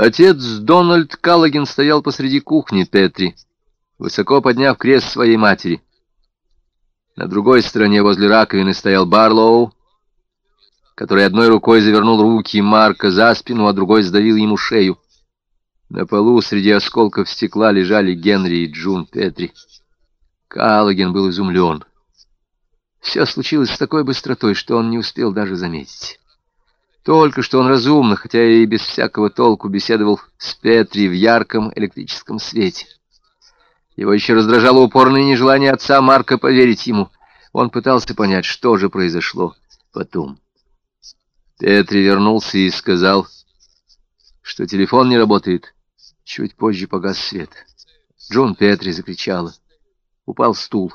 Отец Дональд Каллоген стоял посреди кухни Петри, высоко подняв крест своей матери. На другой стороне возле раковины стоял Барлоу, который одной рукой завернул руки Марка за спину, а другой сдавил ему шею. На полу среди осколков стекла лежали Генри и Джун Петри. Каллоген был изумлен. Все случилось с такой быстротой, что он не успел даже заметить. Только что он разумно, хотя и без всякого толку, беседовал с Петри в ярком электрическом свете. Его еще раздражало упорное нежелание отца Марка поверить ему. Он пытался понять, что же произошло потом. Петри вернулся и сказал, что телефон не работает. Чуть позже погас свет. Джон Петри закричала. Упал стул.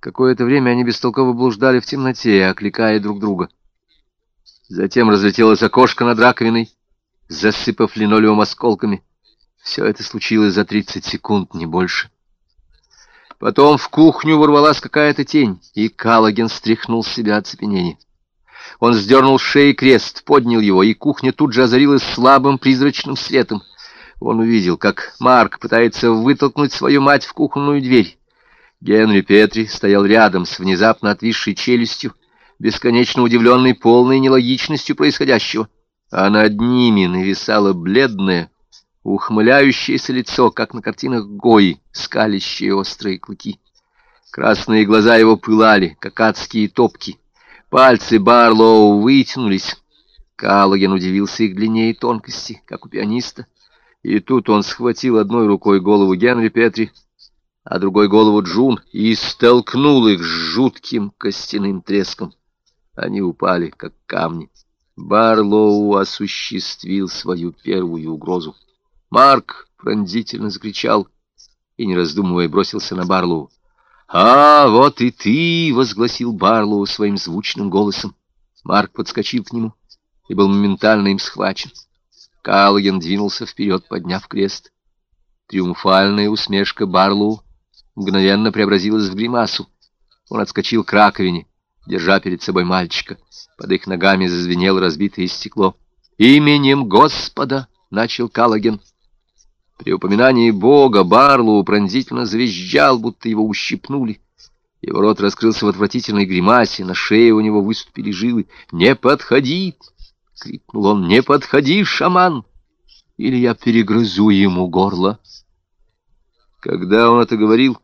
Какое-то время они бестолково блуждали в темноте, окликая друг друга. Затем разлетелось окошко над раковиной, засыпав линолеум осколками. Все это случилось за 30 секунд, не больше. Потом в кухню ворвалась какая-то тень, и Калаген стряхнул с себя оцепенение. Он сдернул с шеи крест, поднял его, и кухня тут же озарилась слабым призрачным светом. Он увидел, как Марк пытается вытолкнуть свою мать в кухонную дверь. Генри Петри стоял рядом с внезапно отвисшей челюстью, бесконечно удивленный полной нелогичностью происходящего, а над ними нависало бледное, ухмыляющееся лицо, как на картинах Гои, скалящие острые клыки. Красные глаза его пылали, как адские топки. Пальцы Барлоу вытянулись. Каллоген удивился их длине и тонкости, как у пианиста. И тут он схватил одной рукой голову Генри Петри, а другой голову Джун, и столкнул их с жутким костяным треском. Они упали, как камни. Барлоу осуществил свою первую угрозу. Марк пронзительно закричал и, не раздумывая, бросился на Барлоу. «А, вот и ты!» — возгласил Барлоу своим звучным голосом. Марк подскочил к нему и был моментально им схвачен. Каллоген двинулся вперед, подняв крест. Триумфальная усмешка Барлоу мгновенно преобразилась в гримасу. Он отскочил к раковине, держа перед собой мальчика. Под их ногами зазвенело разбитое стекло. «Именем Господа!» — начал Калаген. При упоминании Бога Барлоу пронзительно завизжал, будто его ущипнули. Его рот раскрылся в отвратительной гримасе, на шее у него выступили жилы. «Не подходи!» — крикнул он. «Не подходи, шаман! Или я перегрызу ему горло!» Когда он это говорил,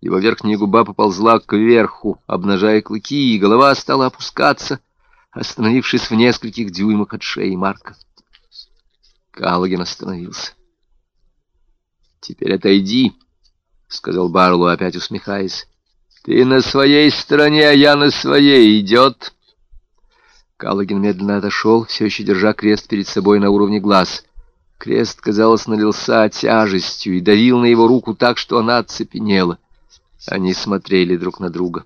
его верхняя губа поползла кверху, обнажая клыки, и голова стала опускаться, остановившись в нескольких дюймах от шеи Марка. Каллоген остановился. «Теперь отойди», — сказал Барлу, опять усмехаясь. «Ты на своей стороне, а я на своей. Идет». Каллоген медленно отошел, все еще держа крест перед собой на уровне глаз. Крест, казалось, налился тяжестью и давил на его руку так, что она оцепенела. Они смотрели друг на друга.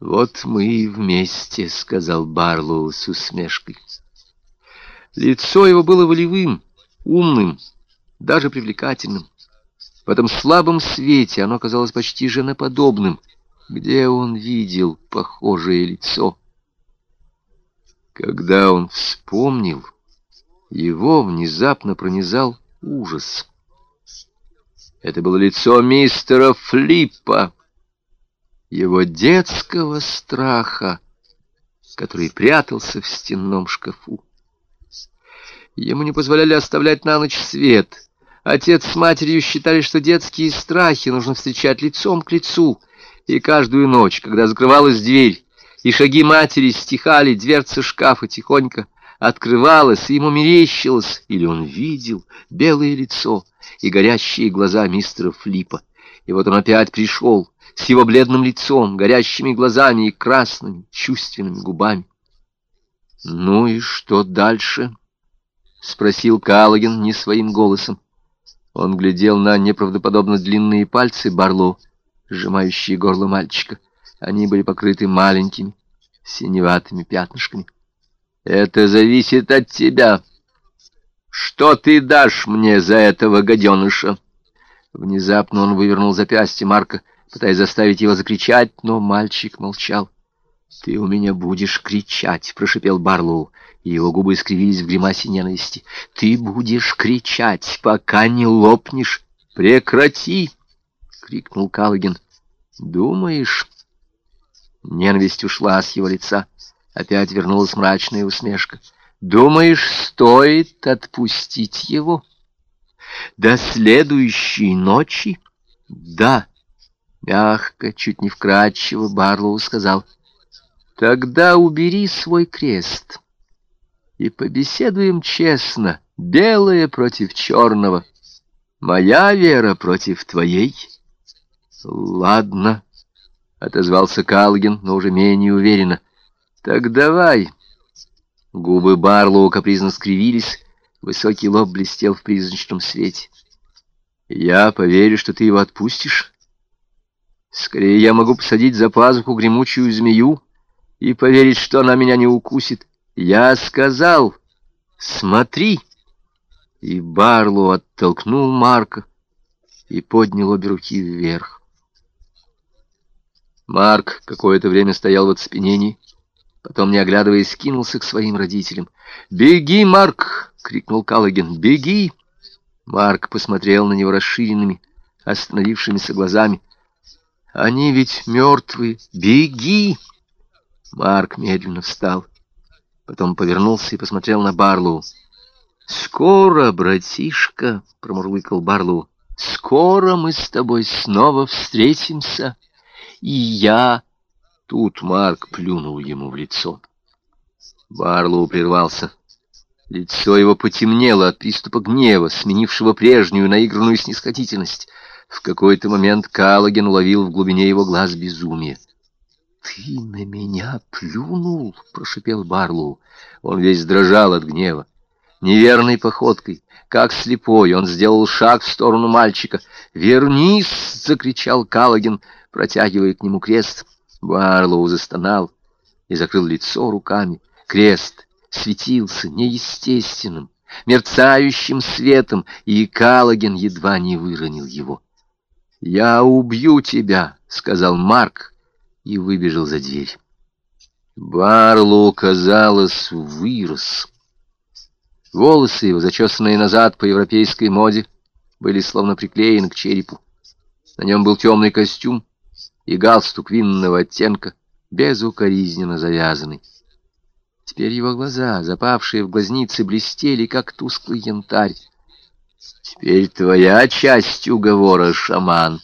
«Вот мы и вместе», — сказал Барлоу с усмешкой. Лицо его было волевым, умным, даже привлекательным. В этом слабом свете оно казалось почти женоподобным. Где он видел похожее лицо? Когда он вспомнил, его внезапно пронизал ужас. Это было лицо мистера Флиппа, его детского страха, который прятался в стенном шкафу. Ему не позволяли оставлять на ночь свет. Отец с матерью считали, что детские страхи нужно встречать лицом к лицу. И каждую ночь, когда закрывалась дверь, и шаги матери стихали, дверца шкафа тихонько открывалась, и ему мерещилось, или он видел белое лицо и горящие глаза мистера Флипа. И вот он опять пришел с его бледным лицом, горящими глазами и красными чувственными губами. «Ну и что дальше?» — спросил Калагин не своим голосом. Он глядел на неправдоподобно длинные пальцы Барло, сжимающие горло мальчика. Они были покрыты маленькими синеватыми пятнышками. Это зависит от тебя. Что ты дашь мне за этого гаденыша? Внезапно он вывернул запястье Марка, пытаясь заставить его закричать, но мальчик молчал. «Ты у меня будешь кричать», — прошипел Барлоу. и его губы искривились в гримасе ненависти. «Ты будешь кричать, пока не лопнешь! Прекрати!» — крикнул Каллоген. «Думаешь?» Ненависть ушла с его лица. Опять вернулась мрачная усмешка. «Думаешь, стоит отпустить его?» «До следующей ночи?» «Да», — мягко, чуть не вкрадчиво Барлоу сказал. «Тогда убери свой крест» и побеседуем честно, белое против черного, моя вера против твоей. Ладно, — отозвался Калгин, но уже менее уверенно. Так давай. Губы Барлоу капризно скривились, высокий лоб блестел в призрачном свете. Я поверю, что ты его отпустишь. Скорее я могу посадить за пазуху гремучую змею и поверить, что она меня не укусит. Я сказал, смотри. И Барлоу оттолкнул Марка и поднял обе руки вверх. Марк какое-то время стоял в оцепенении, потом, не оглядываясь, кинулся к своим родителям. «Беги, Марк!» — крикнул Каллоген. «Беги!» Марк посмотрел на него расширенными, остановившимися глазами. «Они ведь мертвые! Беги!» Марк медленно встал. Потом повернулся и посмотрел на Барлоу. «Скоро, братишка!» — промурлыкал Барлоу. «Скоро мы с тобой снова встретимся, и я...» Тут Марк плюнул ему в лицо. Барлоу прервался. Лицо его потемнело от приступа гнева, сменившего прежнюю наигранную снисходительность. В какой-то момент Калаген уловил в глубине его глаз безумие. «Ты на меня плюнул?» — прошипел Барлоу. Он весь дрожал от гнева. Неверной походкой, как слепой, он сделал шаг в сторону мальчика. «Вернись!» — закричал Калагин, протягивая к нему крест. Барлоу застонал и закрыл лицо руками. Крест светился неестественным, мерцающим светом, и Калагин едва не выронил его. «Я убью тебя!» — сказал Марк и выбежал за дверь. Барлоу, казалось, вырос. Волосы его, зачесанные назад по европейской моде, были словно приклеены к черепу. На нем был темный костюм и галстук винного оттенка, безукоризненно завязанный. Теперь его глаза, запавшие в глазницы, блестели, как тусклый янтарь. «Теперь твоя часть уговора, шаман.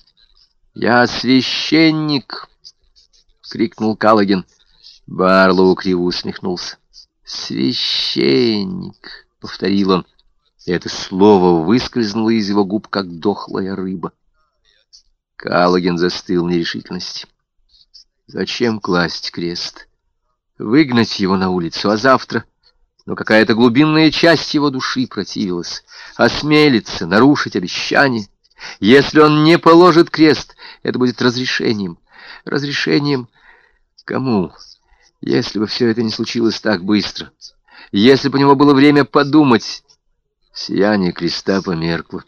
Я священник, — крикнул Калагин. Барлоу криво усмехнулся. «Священник!» — повторил он. это слово выскользнуло из его губ, как дохлая рыба. Калагин застыл в нерешительности. Зачем класть крест? Выгнать его на улицу, а завтра... Но какая-то глубинная часть его души противилась. Осмелиться, нарушить обещание. Если он не положит крест, это будет разрешением. Разрешением Кому? Если бы все это не случилось так быстро. Если бы у него было время подумать. Сияние креста померкло.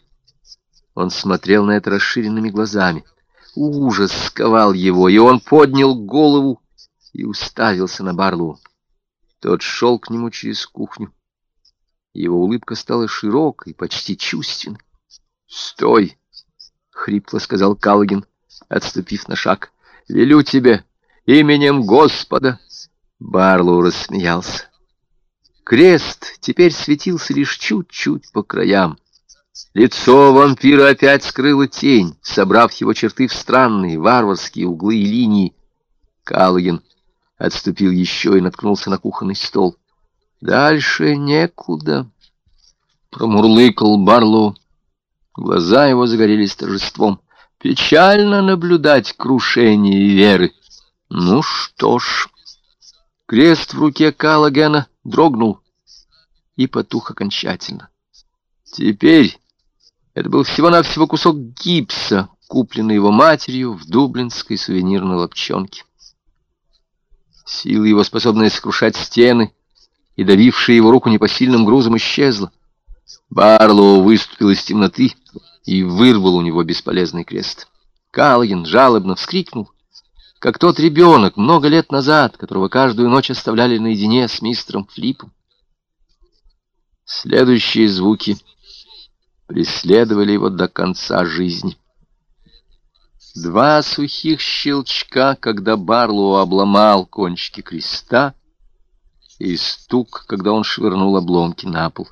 Он смотрел на это расширенными глазами. Ужас сковал его, и он поднял голову и уставился на Барлоу. Тот шел к нему через кухню. Его улыбка стала широкой, почти чувственной. «Стой!» — хрипло сказал Каллоген, отступив на шаг. «Велю тебе именем Господа!» Барлоу рассмеялся. Крест теперь светился лишь чуть-чуть по краям. Лицо вампира опять скрыла тень, собрав его черты в странные варварские углы и линии. Каллоген отступил еще и наткнулся на кухонный стол. «Дальше некуда», — промурлыкал Барлоу. Глаза его загорелись торжеством. «Печально наблюдать крушение веры». Ну что ж, крест в руке Каллагена дрогнул и потух окончательно. Теперь это был всего-навсего кусок гипса, купленный его матерью в дублинской сувенирной лапчонке. Сила его, способная сокрушать стены и давившая его руку непосильным грузом, исчезла. Барлоу выступил из темноты и вырвал у него бесполезный крест. Каллоген жалобно вскрикнул как тот ребенок много лет назад, которого каждую ночь оставляли наедине с мистером Флипом. Следующие звуки преследовали его до конца жизни. Два сухих щелчка, когда Барлоу обломал кончики креста, и стук, когда он швырнул обломки на пол.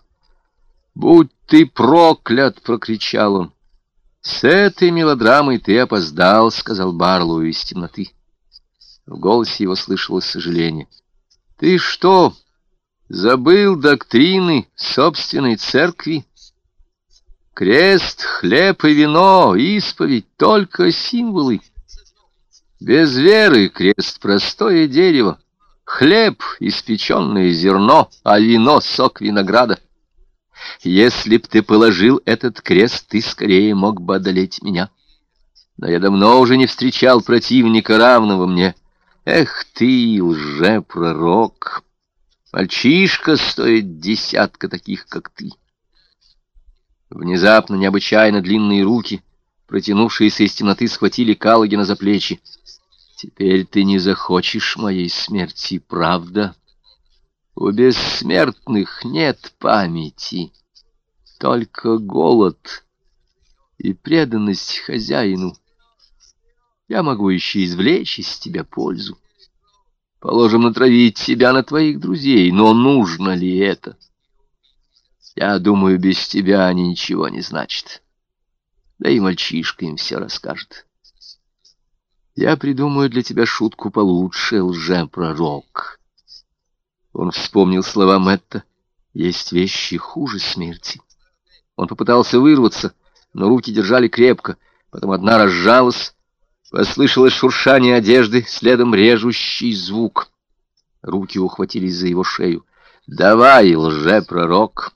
«Будь ты проклят!» — прокричал он. «С этой мелодрамой ты опоздал», — сказал Барлоу из темноты. В голосе его слышалось сожаление. «Ты что, забыл доктрины собственной церкви? Крест, хлеб и вино, исповедь — только символы. Без веры крест — простое дерево, хлеб — испеченное зерно, а вино — сок винограда. Если б ты положил этот крест, ты скорее мог бы одолеть меня. Но я давно уже не встречал противника, равного мне. Эх ты, лже-пророк! Мальчишка стоит десятка таких, как ты. Внезапно необычайно длинные руки, протянувшиеся из темноты, схватили Калагина за плечи. «Теперь ты не захочешь моей смерти, правда? У бессмертных нет памяти, только голод и преданность хозяину. Я могу еще извлечь из тебя пользу. Положим, натравить себя на твоих друзей, но нужно ли это?» Я думаю, без тебя они ничего не значат. Да и мальчишка им все расскажет. Я придумаю для тебя шутку получше, лже-пророк. Он вспомнил слова Мэтта. Есть вещи хуже смерти. Он попытался вырваться, но руки держали крепко. Потом одна разжалась. Послышалось шуршание одежды, следом режущий звук. Руки ухватились за его шею. «Давай, лже-пророк!»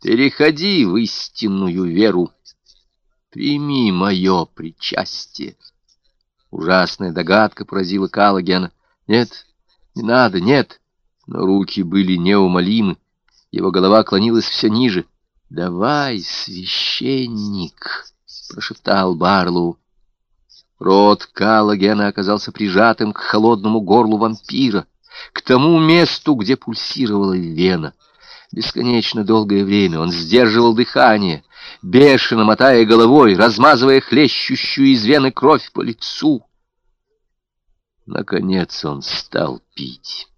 Переходи в истинную веру. Прими мое причастие. Ужасная догадка поразила Калагена. Нет, не надо, нет. Но руки были неумолимы. Его голова клонилась все ниже. «Давай, священник!» — прошептал Барлоу. Рот Калагена оказался прижатым к холодному горлу вампира, к тому месту, где пульсировала вена — Бесконечно долгое время он сдерживал дыхание, бешено мотая головой, размазывая хлещущую из вены кровь по лицу. Наконец он стал пить.